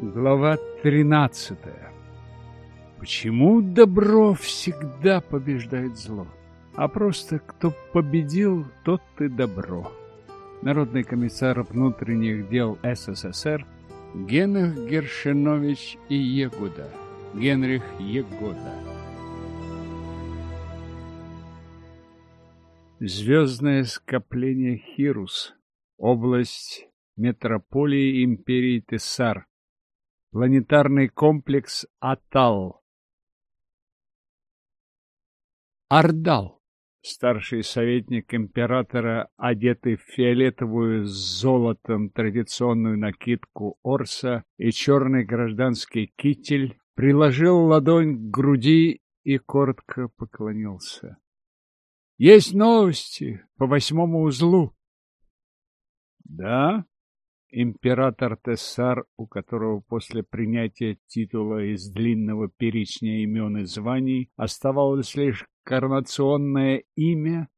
Глава 13. Почему добро всегда побеждает зло? А просто кто победил, тот и добро. Народный комиссар внутренних дел СССР Генрих Гершинович и Егуда. Генрих Егода. Звездное скопление Хирус. Область метрополии империи Тессар. Планетарный комплекс Атал. Ардал, старший советник императора, одетый в фиолетовую с золотом традиционную накидку Орса и черный гражданский китель, приложил ладонь к груди и коротко поклонился. — Есть новости по восьмому узлу. — Да? Император Тессар, у которого после принятия титула из длинного перечня имен и званий оставалось лишь коронационное имя,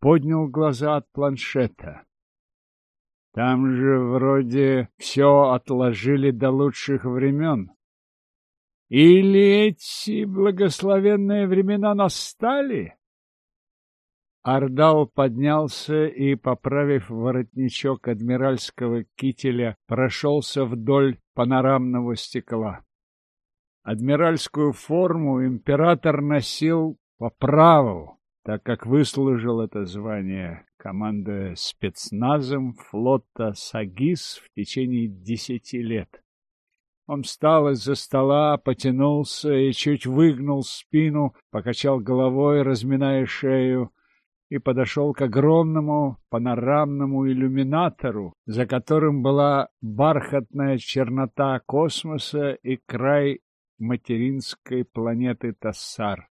поднял глаза от планшета. Там же вроде все отложили до лучших времен. Или эти благословенные времена настали? Ардал поднялся и, поправив воротничок адмиральского кителя, прошелся вдоль панорамного стекла. Адмиральскую форму император носил по праву, так как выслужил это звание, командуя спецназом флота «Сагис» в течение десяти лет. Он встал из-за стола, потянулся и чуть выгнул спину, покачал головой, разминая шею, и подошел к огромному панорамному иллюминатору, за которым была бархатная чернота космоса и край материнской планеты Тассар.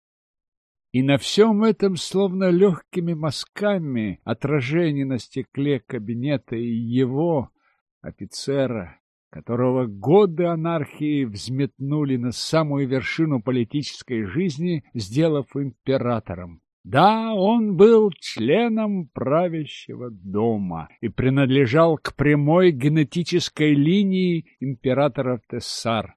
И на всем этом, словно легкими мазками, отражение на стекле кабинета и его, офицера, которого годы анархии взметнули на самую вершину политической жизни, сделав императором. Да, он был членом правящего дома и принадлежал к прямой генетической линии императора Тессар.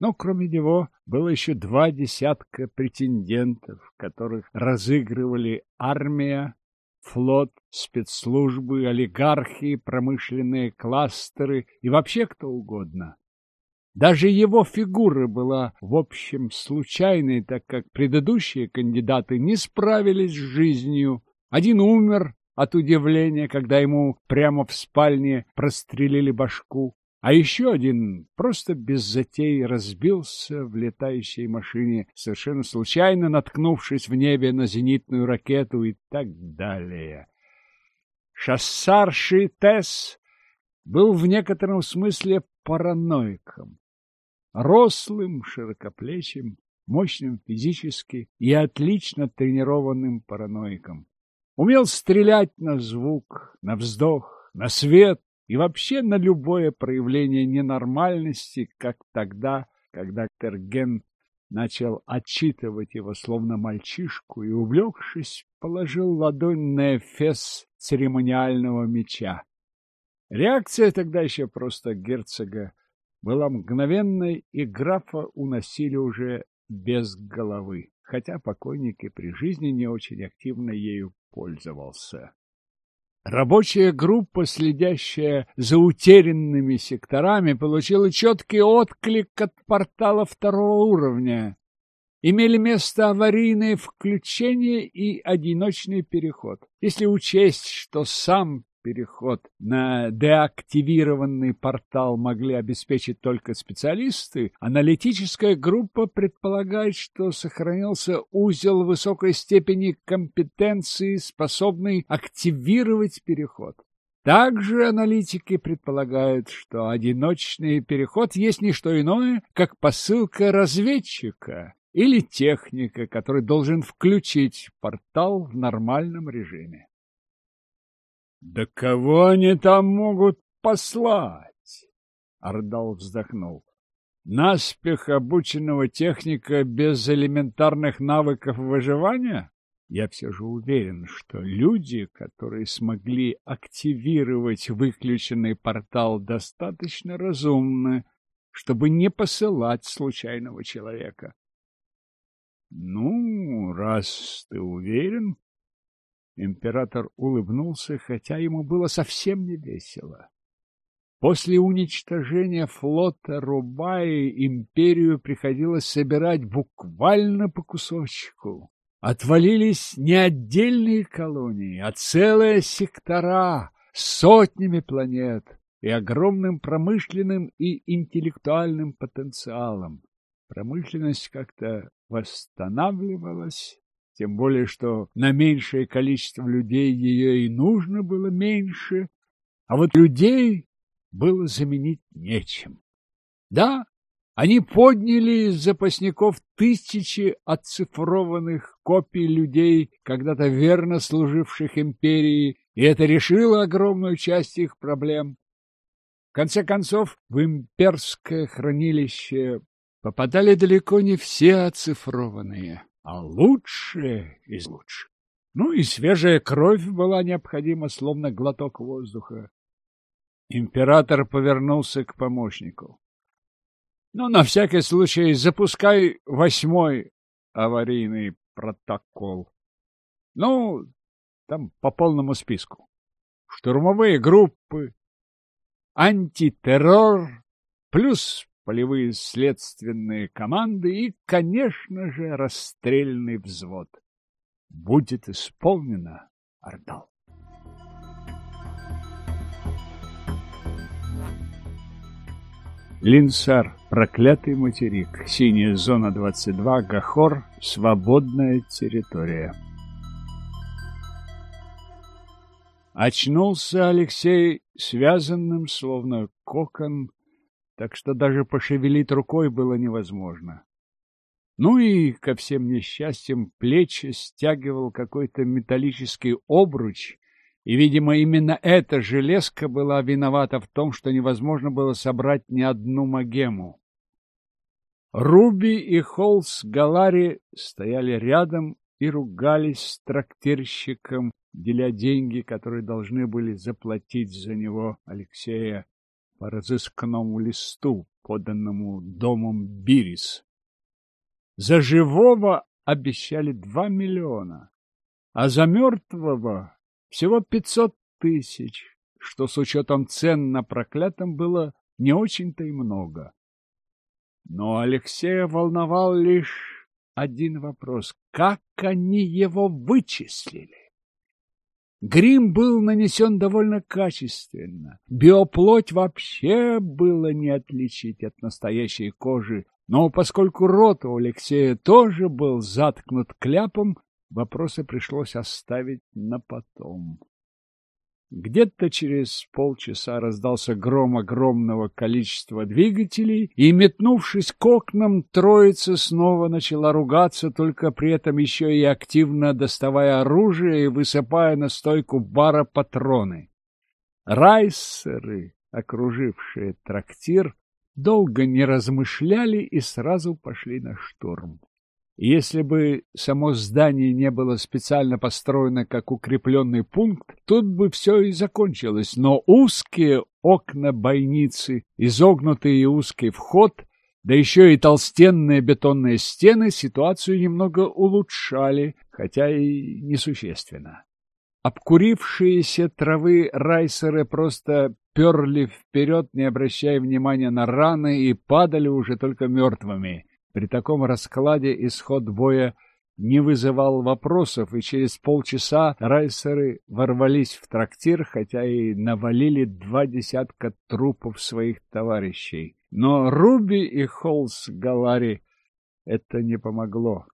Но кроме него было еще два десятка претендентов, которых разыгрывали армия, флот, спецслужбы, олигархи, промышленные кластеры и вообще кто угодно. Даже его фигура была, в общем, случайной, так как предыдущие кандидаты не справились с жизнью. Один умер от удивления, когда ему прямо в спальне прострелили башку, а еще один просто без затей разбился в летающей машине, совершенно случайно наткнувшись в небе на зенитную ракету и так далее. Шассар Шитес был в некотором смысле параноиком рослым, широкоплечим, мощным физически и отлично тренированным параноиком. Умел стрелять на звук, на вздох, на свет и вообще на любое проявление ненормальности, как тогда, когда Терген начал отчитывать его словно мальчишку и, увлекшись, положил ладонь на эфес церемониального меча. Реакция тогда еще просто герцога была мгновенной, и графа уносили уже без головы, хотя покойник и при жизни не очень активно ею пользовался. Рабочая группа, следящая за утерянными секторами, получила четкий отклик от портала второго уровня. Имели место аварийные включения и одиночный переход. Если учесть, что сам переход на деактивированный портал могли обеспечить только специалисты, аналитическая группа предполагает, что сохранился узел высокой степени компетенции, способный активировать переход. Также аналитики предполагают, что одиночный переход есть не что иное, как посылка разведчика или техника, который должен включить портал в нормальном режиме. Да кого они там могут послать? Ардал вздохнул. Наспех обученного техника без элементарных навыков выживания? Я все же уверен, что люди, которые смогли активировать выключенный портал, достаточно разумны, чтобы не посылать случайного человека. Ну, раз ты уверен, император улыбнулся, хотя ему было совсем не весело. После уничтожения флота Рубаи империю приходилось собирать буквально по кусочку. Отвалились не отдельные колонии, а целые сектора с сотнями планет и огромным промышленным и интеллектуальным потенциалом. Промышленность как-то восстанавливалась, тем более, что на меньшее количество людей ее и нужно было меньше, а вот людей было заменить нечем. Да, они подняли из запасников тысячи оцифрованных копий людей, когда-то верно служивших империи, и это решило огромную часть их проблем. В конце концов, в имперское хранилище попадали далеко не все оцифрованные, а лучшие из лучших. Ну и свежая кровь была необходима, словно глоток воздуха. Император повернулся к помощнику. Ну, на всякий случай, запускай восьмой аварийный протокол. Ну, там по полному списку. Штурмовые группы, антитеррор, плюс полевые следственные команды и, конечно же, расстрельный взвод. Будет исполнено, Ордал. Линсар, проклятый материк, синяя зона 22, Гахор, свободная территория. Очнулся Алексей связанным, словно кокон, так что даже пошевелить рукой было невозможно. Ну и ко всем несчастьям плечи стягивал какой-то металлический обруч, и, видимо, именно эта железка была виновата в том, что невозможно было собрать ни одну магему. Руби и Холс Галари стояли рядом и ругались с трактирщиком, деля деньги, которые должны были заплатить за него Алексея по разыскному листу, поданному домом Бирис. За живого обещали два миллиона, а за мертвого всего пятьсот тысяч, что с учетом цен на проклятом было не очень-то и много. Но Алексея волновал лишь один вопрос. Как они его вычислили? Грим был нанесен довольно качественно. Биоплоть вообще было не отличить от настоящей кожи, но поскольку рот у Алексея тоже был заткнут кляпом, Вопросы пришлось оставить на потом. Где-то через полчаса раздался гром огромного количества двигателей, и, метнувшись к окнам, троица снова начала ругаться, только при этом еще и активно доставая оружие и высыпая на стойку бара патроны. Райсеры, окружившие трактир, долго не размышляли и сразу пошли на штурм. Если бы само здание не было специально построено как укрепленный пункт, тут бы все и закончилось. Но узкие окна бойницы, изогнутый и узкий вход, да еще и толстенные бетонные стены ситуацию немного улучшали, хотя и несущественно. Обкурившиеся травы райсеры просто перли вперед, не обращая внимания на раны, и падали уже только мертвыми. При таком раскладе исход боя не вызывал вопросов, и через полчаса райсеры ворвались в трактир, хотя и навалили два десятка трупов своих товарищей. Но Руби и Холс Галари это не помогло.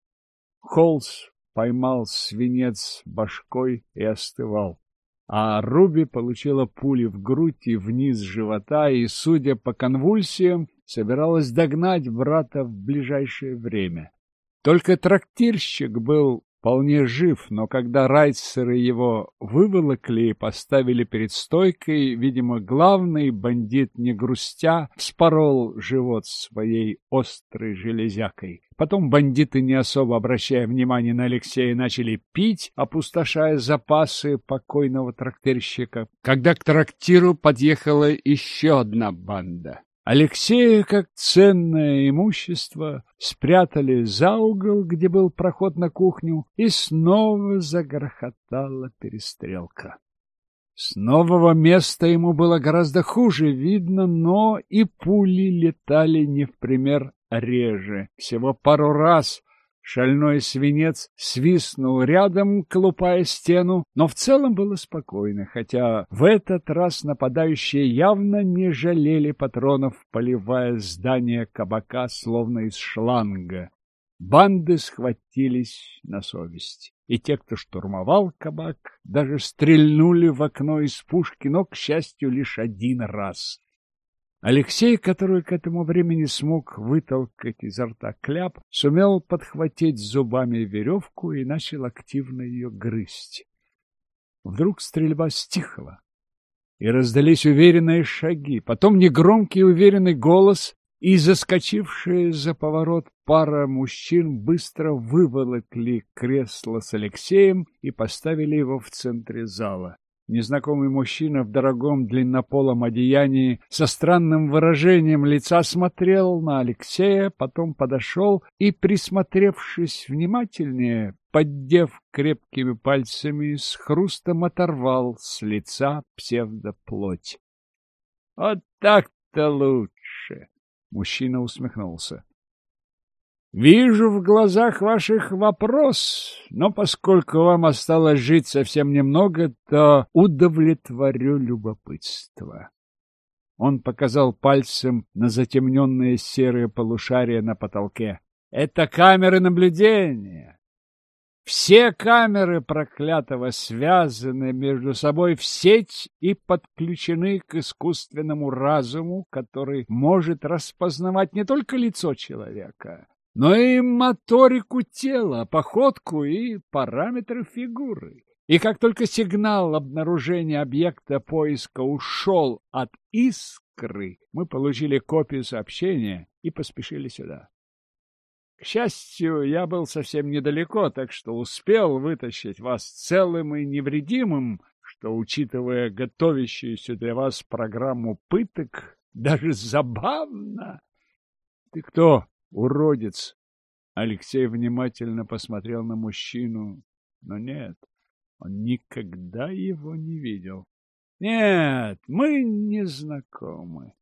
Холс поймал свинец башкой и остывал. А Руби получила пули в грудь и вниз живота, и, судя по конвульсиям, собиралась догнать брата в ближайшее время. Только трактирщик был вполне жив, но когда райцеры его выволокли и поставили перед стойкой, видимо, главный бандит, не грустя, вспорол живот своей острой железякой. Потом бандиты, не особо обращая внимания на Алексея, начали пить, опустошая запасы покойного трактирщика, когда к трактиру подъехала еще одна банда. Алексея, как ценное имущество, спрятали за угол, где был проход на кухню, и снова загрохотала перестрелка. С нового места ему было гораздо хуже видно, но и пули летали не в пример реже. Всего пару раз Шальной свинец свистнул рядом, колупая стену, но в целом было спокойно, хотя в этот раз нападающие явно не жалели патронов, поливая здание кабака словно из шланга. Банды схватились на совесть, и те, кто штурмовал кабак, даже стрельнули в окно из пушки, но, к счастью, лишь один раз. Алексей, который к этому времени смог вытолкать изо рта кляп, сумел подхватить зубами веревку и начал активно ее грызть. Вдруг стрельба стихла, и раздались уверенные шаги, потом негромкий уверенный голос, и заскочившие за поворот пара мужчин быстро выволокли кресло с Алексеем и поставили его в центре зала. Незнакомый мужчина в дорогом длиннополом одеянии со странным выражением лица смотрел на Алексея, потом подошел и, присмотревшись внимательнее, поддев крепкими пальцами, с хрустом оторвал с лица псевдоплоть. — Вот так-то лучше! — мужчина усмехнулся. Вижу в глазах ваших вопрос, но поскольку вам осталось жить совсем немного, то удовлетворю любопытство. Он показал пальцем на затемненные серые полушария на потолке. Это камеры наблюдения. Все камеры проклятого связаны между собой в сеть и подключены к искусственному разуму, который может распознавать не только лицо человека, но и моторику тела, походку и параметры фигуры. И как только сигнал обнаружения объекта поиска ушел от искры, мы получили копию сообщения и поспешили сюда. К счастью, я был совсем недалеко, так что успел вытащить вас целым и невредимым, что, учитывая готовящуюся для вас программу пыток, даже забавно. Ты кто? Уродец. Алексей внимательно посмотрел на мужчину, но нет, он никогда его не видел. Нет, мы не знакомы.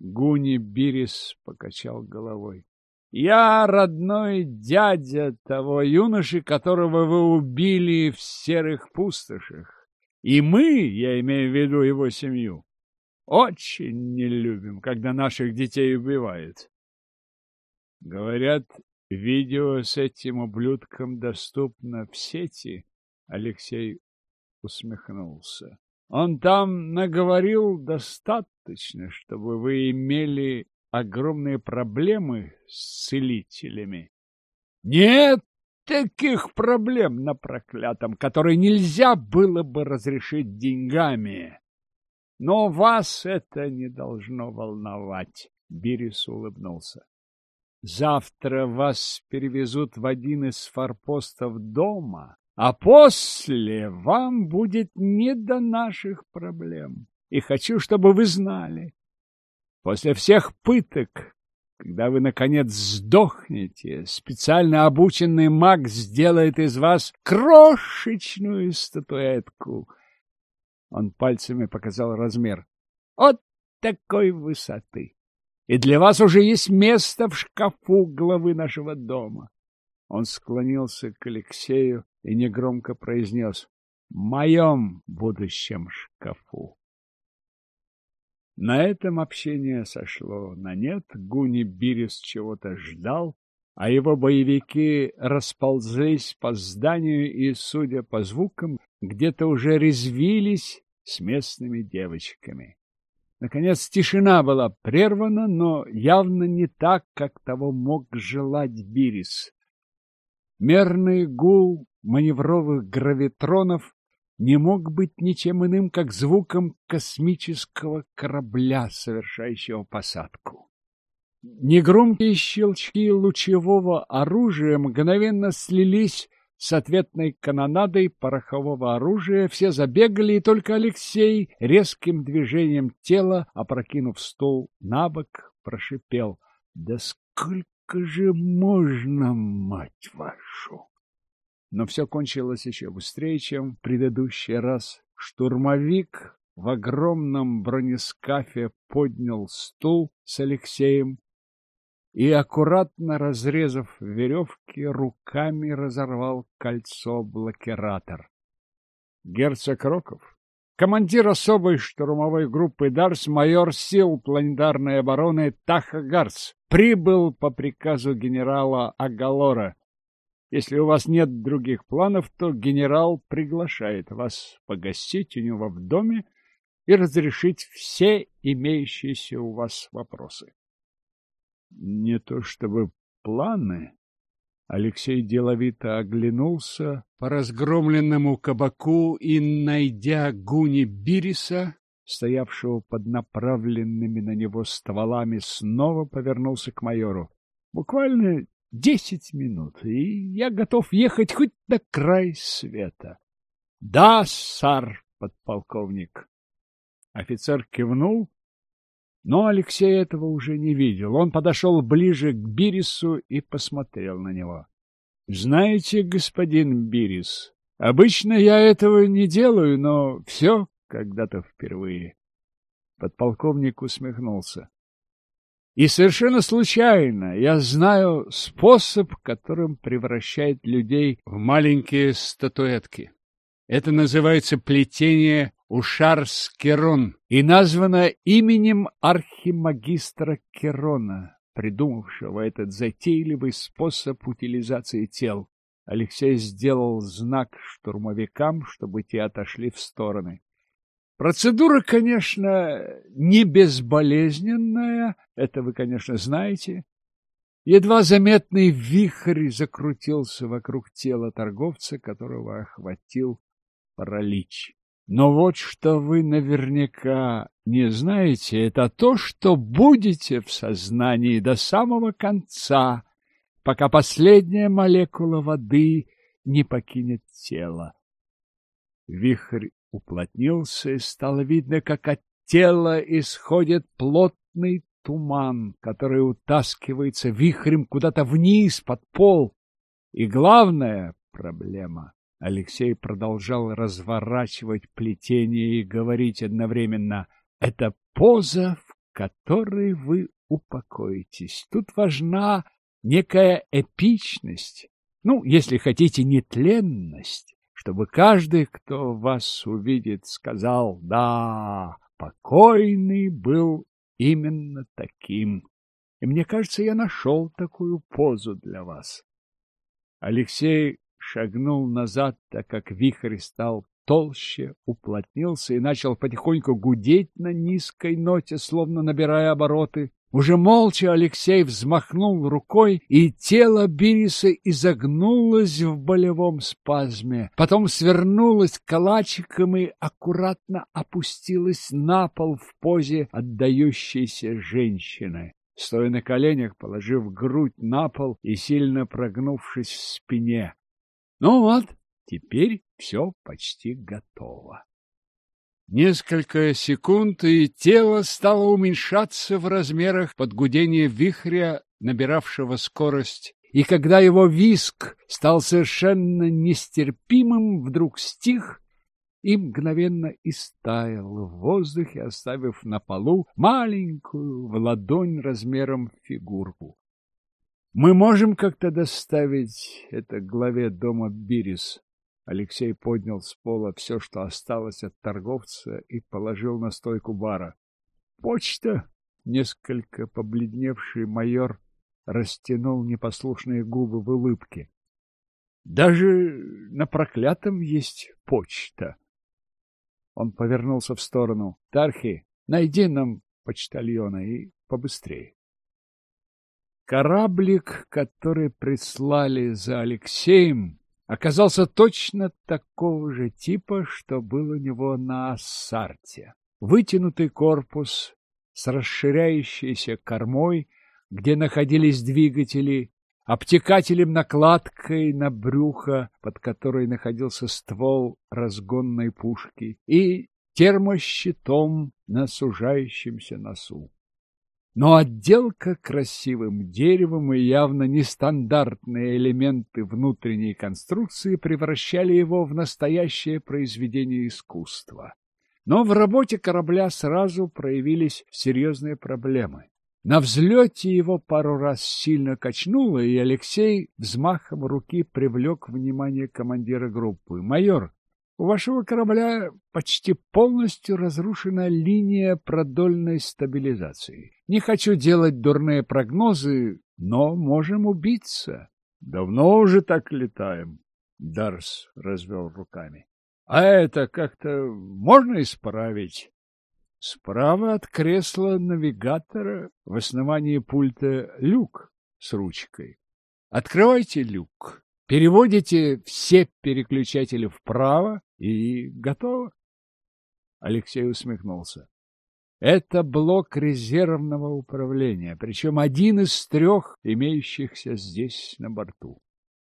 Гуни Бирис покачал головой. Я родной дядя того юноши, которого вы убили в серых пустошах. И мы, я имею в виду его семью, очень не любим, когда наших детей убивают. Говорят, видео с этим ублюдком доступно в сети. Алексей усмехнулся. Он там наговорил достаточно, чтобы вы имели огромные проблемы с целителями. Нет таких проблем на проклятом, которые нельзя было бы разрешить деньгами. Но вас это не должно волновать, Бирис улыбнулся. Завтра вас перевезут в один из форпостов дома, а после вам будет не до наших проблем. И хочу, чтобы вы знали, после всех пыток, когда вы, наконец, сдохнете, специально обученный маг сделает из вас крошечную статуэтку. Он пальцами показал размер. Вот такой высоты и для вас уже есть место в шкафу главы нашего дома. Он склонился к Алексею и негромко произнес «Моем будущем шкафу». На этом общение сошло на нет, Гуни Бирис чего-то ждал, а его боевики расползлись по зданию и, судя по звукам, где-то уже резвились с местными девочками. Наконец тишина была прервана, но явно не так, как того мог желать Бирис. Мерный гул маневровых гравитронов не мог быть ничем иным, как звуком космического корабля, совершающего посадку. Негромкие щелчки лучевого оружия мгновенно слились с ответной канонадой порохового оружия, все забегали, и только Алексей резким движением тела, опрокинув стол на бок, прошипел. — Да сколько же можно, мать вашу! Но все кончилось еще быстрее, чем в предыдущий раз. Штурмовик в огромном бронескафе поднял стул с Алексеем и, аккуратно разрезав веревки, руками разорвал кольцо-блокиратор. Герцог Роков, командир особой штурмовой группы «Дарс», майор сил планетарной обороны Таха Гарс, прибыл по приказу генерала Агалора. Если у вас нет других планов, то генерал приглашает вас погостить у него в доме и разрешить все имеющиеся у вас вопросы. Не то чтобы планы. Алексей деловито оглянулся по разгромленному кабаку и, найдя Гуни Бириса, стоявшего под направленными на него стволами, снова повернулся к майору. Буквально десять минут, и я готов ехать хоть на край света. — Да, сар, подполковник. Офицер кивнул но Алексей этого уже не видел. Он подошел ближе к Бирису и посмотрел на него. — Знаете, господин Бирис, обычно я этого не делаю, но все когда-то впервые. Подполковник усмехнулся. И совершенно случайно я знаю способ, которым превращает людей в маленькие статуэтки. Это называется плетение Ушарс-Керон и названа именем архимагистра Керона, придумавшего этот затейливый способ утилизации тел. Алексей сделал знак штурмовикам, чтобы те отошли в стороны. Процедура, конечно, не безболезненная, это вы, конечно, знаете. Едва заметный вихрь закрутился вокруг тела торговца, которого охватил паралич. Но вот что вы наверняка не знаете, это то, что будете в сознании до самого конца, пока последняя молекула воды не покинет тело. Вихрь уплотнился, и стало видно, как от тела исходит плотный туман, который утаскивается вихрем куда-то вниз, под пол. И главная проблема Алексей продолжал разворачивать плетение и говорить одновременно «Это поза, в которой вы упокоитесь. Тут важна некая эпичность, ну, если хотите, нетленность, чтобы каждый, кто вас увидит, сказал «Да, покойный был именно таким». И мне кажется, я нашел такую позу для вас. Алексей шагнул назад, так как вихрь стал толще, уплотнился и начал потихоньку гудеть на низкой ноте, словно набирая обороты. Уже молча Алексей взмахнул рукой, и тело Бириса изогнулось в болевом спазме, потом свернулось калачиком и аккуратно опустилось на пол в позе отдающейся женщины. Стоя на коленях, положив грудь на пол и сильно прогнувшись в спине, ну вот, теперь все почти готово. Несколько секунд, и тело стало уменьшаться в размерах под гудение вихря, набиравшего скорость. И когда его виск стал совершенно нестерпимым, вдруг стих и мгновенно истаял в воздухе, оставив на полу маленькую в ладонь размером фигурку. Мы можем как-то доставить это главе дома Бирис. Алексей поднял с пола все, что осталось от торговца, и положил на стойку бара. Почта, несколько побледневший майор, растянул непослушные губы в улыбке. Даже на проклятом есть почта. Он повернулся в сторону. Тархи, найди нам почтальона и побыстрее. Кораблик, который прислали за Алексеем, оказался точно такого же типа, что был у него на Ассарте. Вытянутый корпус с расширяющейся кормой, где находились двигатели, обтекателем накладкой на брюхо, под которой находился ствол разгонной пушки, и термощитом на сужающемся носу. Но отделка красивым деревом и явно нестандартные элементы внутренней конструкции превращали его в настоящее произведение искусства. Но в работе корабля сразу проявились серьезные проблемы. На взлете его пару раз сильно качнуло, и Алексей взмахом руки привлек внимание командира группы. «Майор, у вашего корабля почти полностью разрушена линия продольной стабилизации. Не хочу делать дурные прогнозы, но можем убиться. Давно уже так летаем. Дарс развел руками. А это как-то можно исправить? Справа от кресла навигатора в основании пульта люк с ручкой. Открывайте люк. Переводите все переключатели вправо и готово. Алексей усмехнулся. Это блок резервного управления, причем один из трех имеющихся здесь на борту.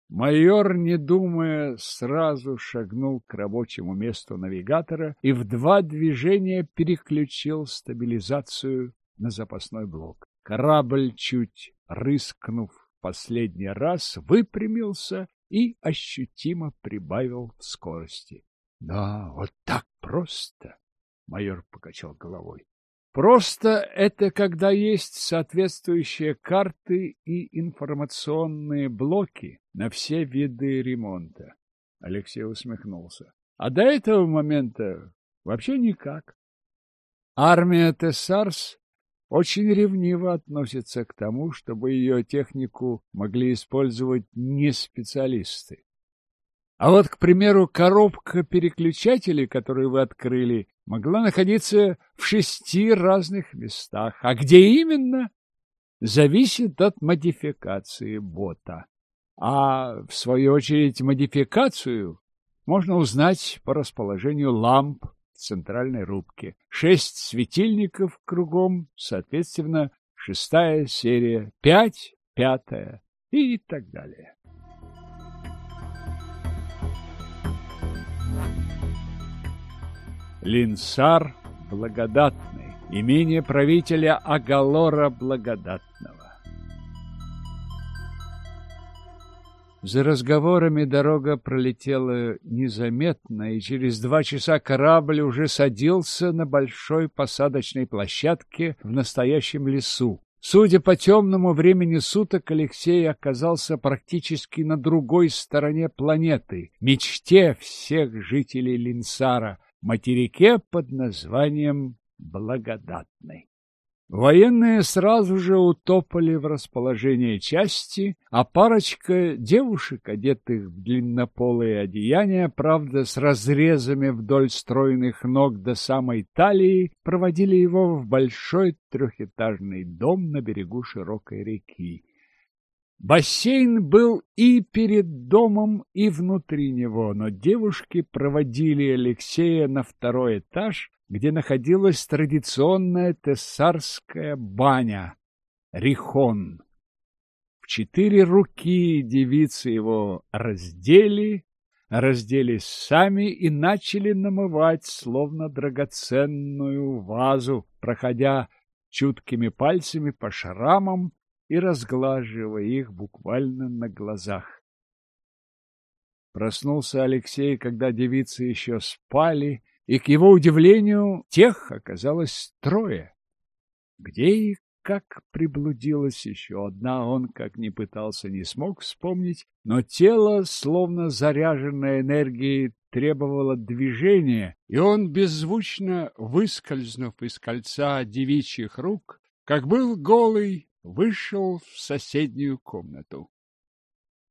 Майор, не думая, сразу шагнул к рабочему месту навигатора и в два движения переключил стабилизацию на запасной блок. Корабль, чуть рыскнув последний раз, выпрямился и ощутимо прибавил в скорости. — Да, вот так просто, — майор покачал головой. Просто это когда есть соответствующие карты и информационные блоки на все виды ремонта. Алексей усмехнулся. А до этого момента вообще никак. Армия Тессарс очень ревниво относится к тому, чтобы ее технику могли использовать не специалисты. А вот, к примеру, коробка переключателей, которую вы открыли, могла находиться в шести разных местах. А где именно? Зависит от модификации бота. А, в свою очередь, модификацию можно узнать по расположению ламп центральной рубке. Шесть светильников кругом, соответственно, шестая серия, пять, пятая и так далее. Линсар Благодатный, имение правителя Агалора Благодатного. За разговорами дорога пролетела незаметно, и через два часа корабль уже садился на большой посадочной площадке в настоящем лесу. Судя по темному времени суток, Алексей оказался практически на другой стороне планеты, мечте всех жителей Линсара, материке под названием Благодатный. Военные сразу же утопали в расположение части, а парочка девушек, одетых в длиннополые одеяния, правда, с разрезами вдоль стройных ног до самой талии, проводили его в большой трехэтажный дом на берегу широкой реки. Бассейн был и перед домом, и внутри него, но девушки проводили Алексея на второй этаж, где находилась традиционная тессарская баня — Рихон. В четыре руки девицы его раздели, разделись сами и начали намывать, словно драгоценную вазу, проходя чуткими пальцами по шрамам и разглаживая их буквально на глазах. Проснулся Алексей, когда девицы еще спали, и, к его удивлению, тех оказалось трое. Где и как приблудилась еще одна, он, как ни пытался, не смог вспомнить, но тело, словно заряженное энергией, требовало движения, и он, беззвучно выскользнув из кольца девичьих рук, как был голый, вышел в соседнюю комнату.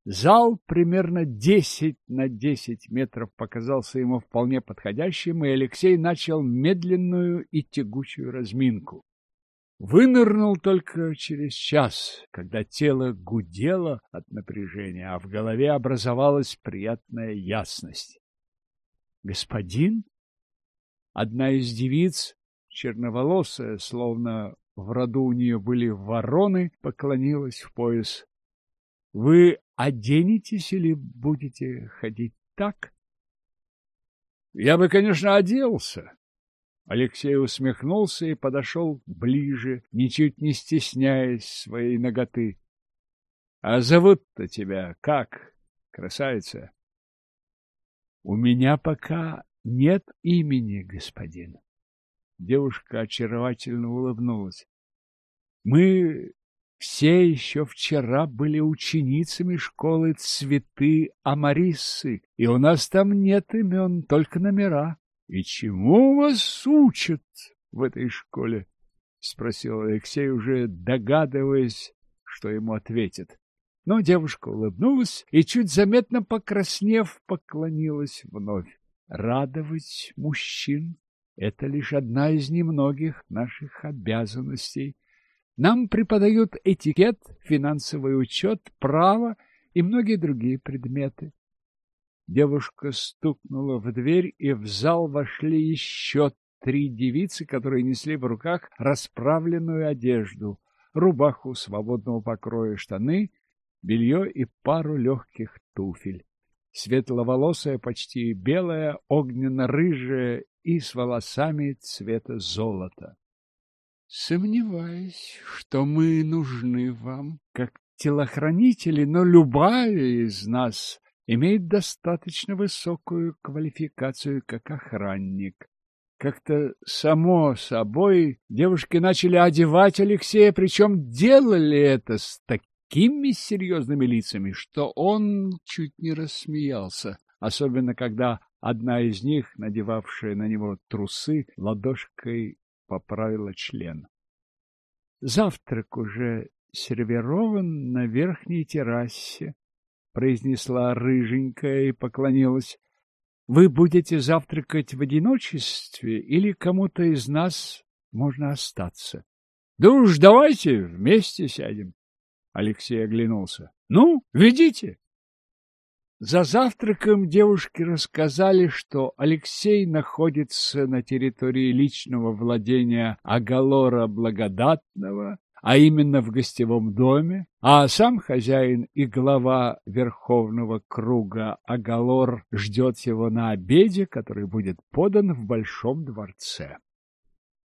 Зал примерно 10 на 10 метров показался ему вполне подходящим, и Алексей начал медленную и тягучую разминку. Вынырнул только через час, когда тело гудело от напряжения, а в голове образовалась приятная ясность. «Господин?» Одна из девиц, черноволосая, словно в роду у нее были вороны, поклонилась в пояс. Вы оденетесь или будете ходить так? Я бы, конечно, оделся. Алексей усмехнулся и подошел ближе, ничуть не стесняясь своей ноготы. — А зовут-то тебя как, красавица? — У меня пока нет имени, господин. Девушка очаровательно улыбнулась. — Мы все еще вчера были ученицами школы цветы Амариссы, и у нас там нет имен, только номера. — И чему вас учат в этой школе? — спросил Алексей, уже догадываясь, что ему ответит. Но девушка улыбнулась и, чуть заметно покраснев, поклонилась вновь. Радовать мужчин — это лишь одна из немногих наших обязанностей. Нам преподают этикет, финансовый учет, право и многие другие предметы. Девушка стукнула в дверь, и в зал вошли еще три девицы, которые несли в руках расправленную одежду, рубаху свободного покроя, штаны, белье и пару легких туфель. Светловолосая, почти белая, огненно-рыжая и с волосами цвета золота. Сомневаюсь, что мы нужны вам как телохранители, но любая из нас имеет достаточно высокую квалификацию как охранник. Как-то само собой девушки начали одевать Алексея, причем делали это с такими серьезными лицами, что он чуть не рассмеялся, особенно когда одна из них, надевавшая на него трусы, ладошкой поправила член. Завтрак уже сервирован на верхней террасе, произнесла рыженькая и поклонилась. Вы будете завтракать в одиночестве или кому-то из нас можно остаться? Да уж давайте вместе сядем. Алексей оглянулся. Ну, ведите. За завтраком девушки рассказали, что Алексей находится на территории личного владения Агалора Благодатного, а именно в гостевом доме, а сам хозяин и глава Верховного круга Агалор ждет его на обеде, который будет подан в Большом дворце.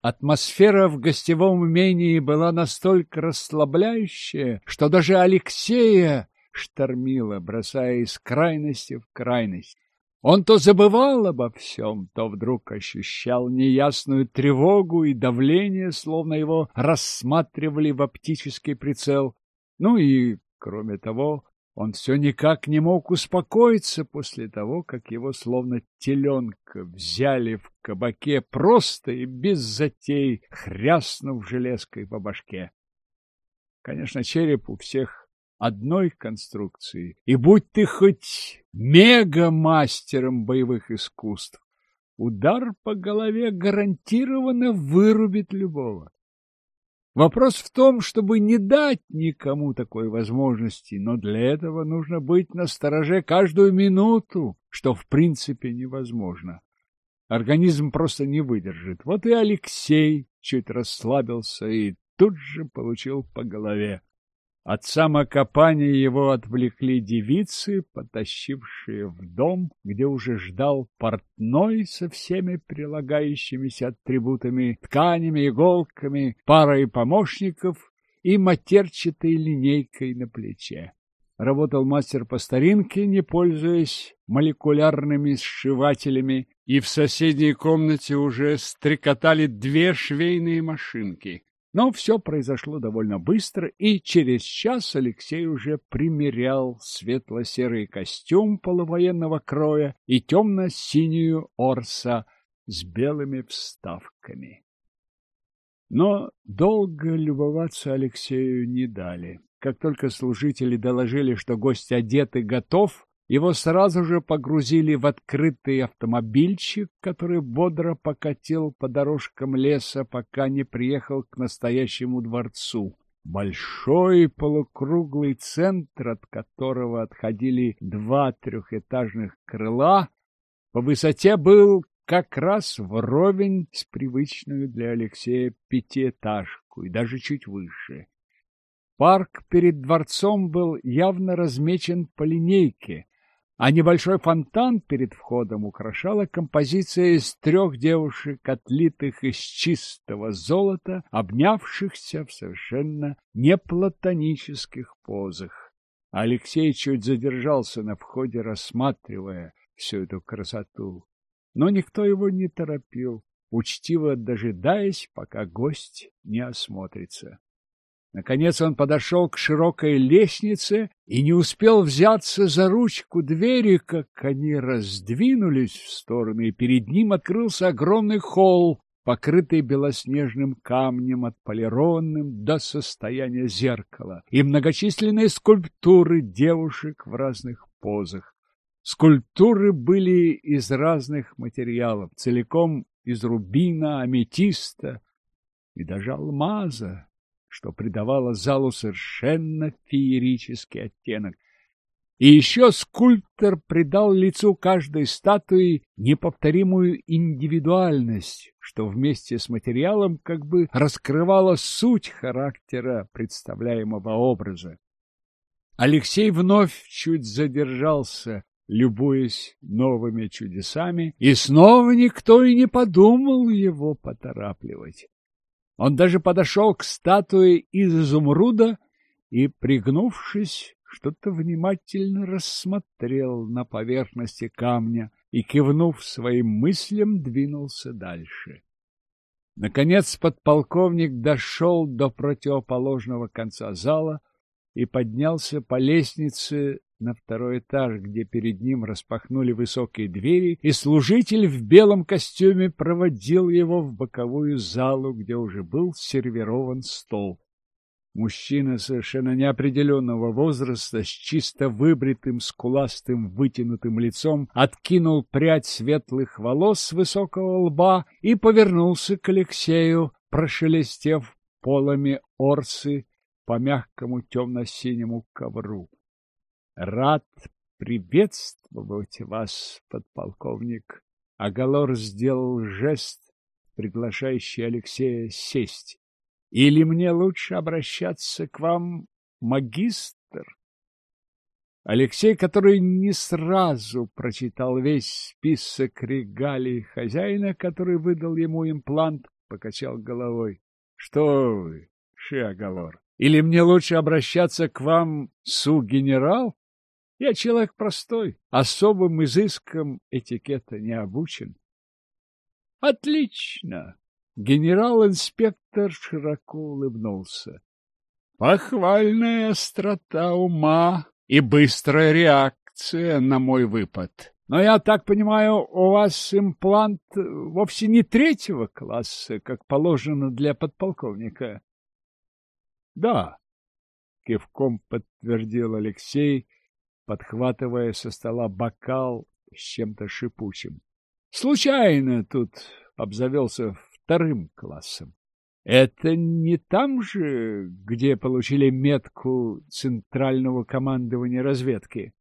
Атмосфера в гостевом имении была настолько расслабляющая, что даже Алексея штормило, бросая из крайности в крайность. Он то забывал обо всем, то вдруг ощущал неясную тревогу и давление, словно его рассматривали в оптический прицел. Ну и, кроме того, он все никак не мог успокоиться после того, как его словно теленка взяли в кабаке просто и без затей, хряснув железкой по башке. Конечно, череп у всех одной конструкции, и будь ты хоть мега-мастером боевых искусств, удар по голове гарантированно вырубит любого. Вопрос в том, чтобы не дать никому такой возможности, но для этого нужно быть на стороже каждую минуту, что в принципе невозможно. Организм просто не выдержит. Вот и Алексей чуть расслабился и тут же получил по голове. От самокопания его отвлекли девицы, потащившие в дом, где уже ждал портной со всеми прилагающимися атрибутами, тканями, иголками, парой помощников и матерчатой линейкой на плече. Работал мастер по старинке, не пользуясь молекулярными сшивателями, и в соседней комнате уже стрекотали две швейные машинки. Но все произошло довольно быстро, и через час Алексей уже примерял светло-серый костюм полувоенного кроя и темно-синюю орса с белыми вставками. Но долго любоваться Алексею не дали. Как только служители доложили, что гость одет и готов, его сразу же погрузили в открытый автомобильчик, который бодро покатил по дорожкам леса, пока не приехал к настоящему дворцу. Большой полукруглый центр, от которого отходили два трехэтажных крыла, по высоте был как раз вровень с привычную для Алексея пятиэтажку и даже чуть выше. Парк перед дворцом был явно размечен по линейке, а небольшой фонтан перед входом украшала композиция из трех девушек, отлитых из чистого золота, обнявшихся в совершенно неплатонических позах. Алексей чуть задержался на входе, рассматривая всю эту красоту, но никто его не торопил, учтиво дожидаясь, пока гость не осмотрится. Наконец он подошел к широкой лестнице и не успел взяться за ручку двери, как они раздвинулись в стороны, и перед ним открылся огромный холл, покрытый белоснежным камнем, отполированным до состояния зеркала, и многочисленные скульптуры девушек в разных позах. Скульптуры были из разных материалов, целиком из рубина, аметиста и даже алмаза что придавало залу совершенно феерический оттенок. И еще скульптор придал лицу каждой статуи неповторимую индивидуальность, что вместе с материалом как бы раскрывало суть характера представляемого образа. Алексей вновь чуть задержался, любуясь новыми чудесами, и снова никто и не подумал его поторапливать. Он даже подошел к статуе из изумруда и, пригнувшись, что-то внимательно рассмотрел на поверхности камня и, кивнув своим мыслям, двинулся дальше. Наконец подполковник дошел до противоположного конца зала и поднялся по лестнице на второй этаж, где перед ним распахнули высокие двери, и служитель в белом костюме проводил его в боковую залу, где уже был сервирован стол. Мужчина совершенно неопределенного возраста с чисто выбритым, скуластым, вытянутым лицом откинул прядь светлых волос с высокого лба и повернулся к Алексею, прошелестев полами орсы по мягкому темно-синему ковру. Рад приветствовать вас, подполковник. Агалор сделал жест, приглашающий Алексея сесть. Или мне лучше обращаться к вам, магистр? Алексей, который не сразу прочитал весь список регалий хозяина, который выдал ему имплант, покачал головой. — Что вы, Шиагалор, или мне лучше обращаться к вам, су-генерал? Я человек простой, особым изыском этикета не обучен. Отлично! Генерал-инспектор широко улыбнулся. Похвальная острота ума и быстрая реакция на мой выпад. Но я так понимаю, у вас имплант вовсе не третьего класса, как положено для подполковника. Да, кивком подтвердил Алексей, подхватывая со стола бокал с чем-то шипучим. Случайно тут обзавелся вторым классом. Это не там же, где получили метку Центрального командования разведки?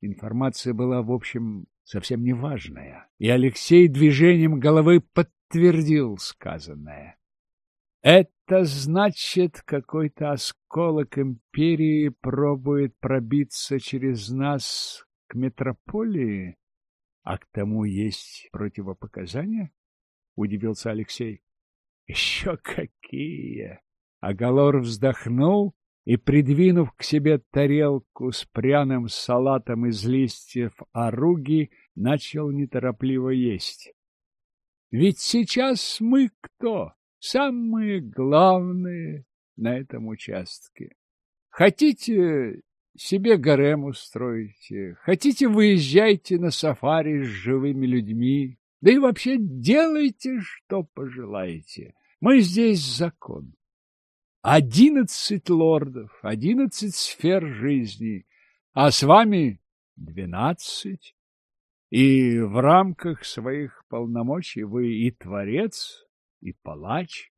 Информация была, в общем, совсем неважная, и Алексей движением головы подтвердил сказанное. Это значит, какой-то осколок империи пробует пробиться через нас к метрополии? А к тому есть противопоказания? Удивился Алексей. Еще какие! Агалор вздохнул и, придвинув к себе тарелку с пряным салатом из листьев оруги, начал неторопливо есть. Ведь сейчас мы кто? Самые главные на этом участке. Хотите, себе гарем устроите, хотите, выезжайте на сафари с живыми людьми, да и вообще делайте, что пожелаете. Мы здесь закон. Одиннадцать лордов, одиннадцать сфер жизни, а с вами двенадцать. И в рамках своих полномочий вы и творец, и палач.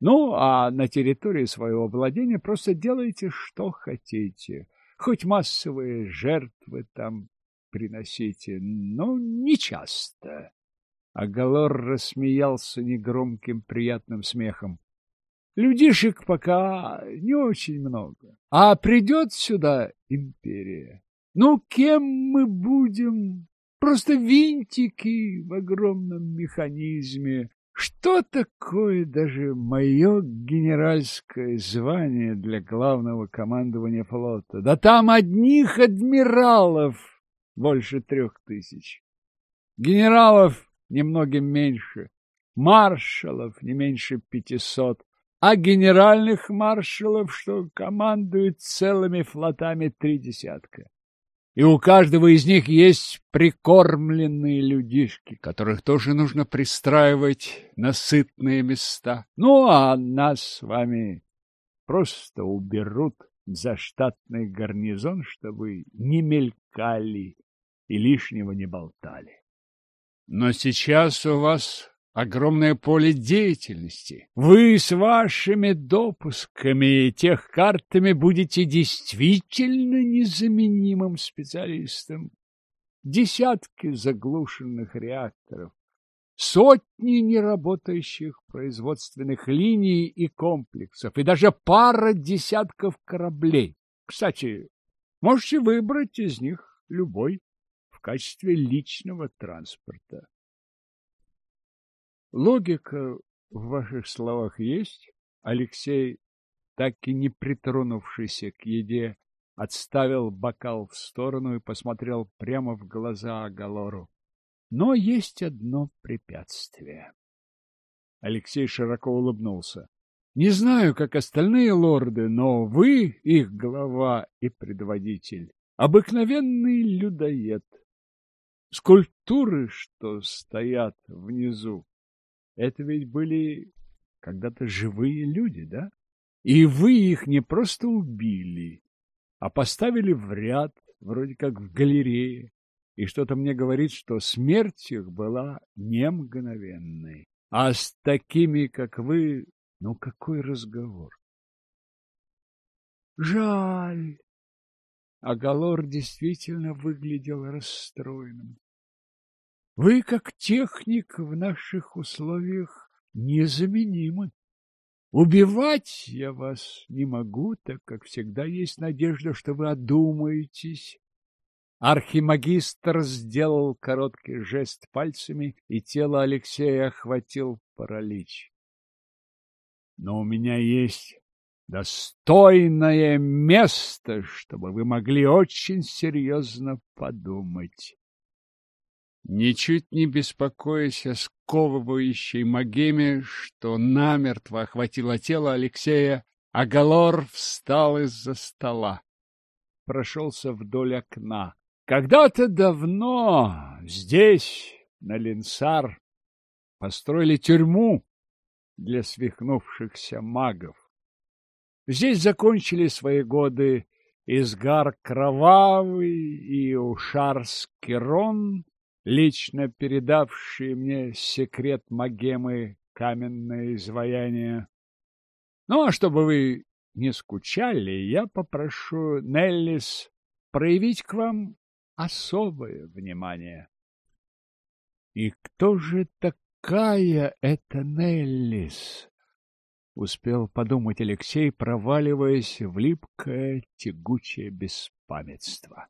Ну, а на территории своего владения просто делайте, что хотите. Хоть массовые жертвы там приносите, но не часто. Агалор рассмеялся негромким приятным смехом. Людишек пока не очень много. А придет сюда империя. Ну, кем мы будем? Просто винтики в огромном механизме. Что такое даже мое генеральское звание для главного командования флота? Да там одних адмиралов больше трех тысяч. Генералов немногим меньше, маршалов не меньше пятисот, а генеральных маршалов, что командуют целыми флотами три десятка и у каждого из них есть прикормленные людишки, которых тоже нужно пристраивать на сытные места. Ну, а нас с вами просто уберут за штатный гарнизон, чтобы не мелькали и лишнего не болтали. Но сейчас у вас огромное поле деятельности. Вы с вашими допусками и тех картами будете действительно незаменимым специалистом. Десятки заглушенных реакторов, сотни неработающих производственных линий и комплексов, и даже пара десятков кораблей. Кстати, можете выбрать из них любой в качестве личного транспорта. Логика в ваших словах есть? Алексей, так и не притронувшийся к еде, отставил бокал в сторону и посмотрел прямо в глаза Агалору. Но есть одно препятствие. Алексей широко улыбнулся. Не знаю, как остальные лорды, но вы, их глава и предводитель, обыкновенный людоед. Скульптуры, что стоят внизу, это ведь были когда-то живые люди, да? И вы их не просто убили, а поставили в ряд, вроде как в галерее. И что-то мне говорит, что смерть их была не мгновенной. А с такими, как вы, ну какой разговор? Жаль. А Галор действительно выглядел расстроенным. Вы, как техник в наших условиях, незаменимы. Убивать я вас не могу, так как всегда есть надежда, что вы одумаетесь. Архимагистр сделал короткий жест пальцами, и тело Алексея охватил паралич. Но у меня есть достойное место, чтобы вы могли очень серьезно подумать. Ничуть не беспокоясь о сковывающей магеме, что намертво охватило тело Алексея, Агалор встал из-за стола. Прошелся вдоль окна. Когда-то давно здесь, на Линсар, построили тюрьму для свихнувшихся магов. Здесь закончили свои годы Изгар Кровавый и Ушар Скирон, лично передавший мне секрет Магемы каменное изваяние. Ну, а чтобы вы не скучали, я попрошу Неллис проявить к вам особое внимание. И кто же такая эта Неллис? Успел подумать Алексей, проваливаясь в липкое тягучее беспамятство.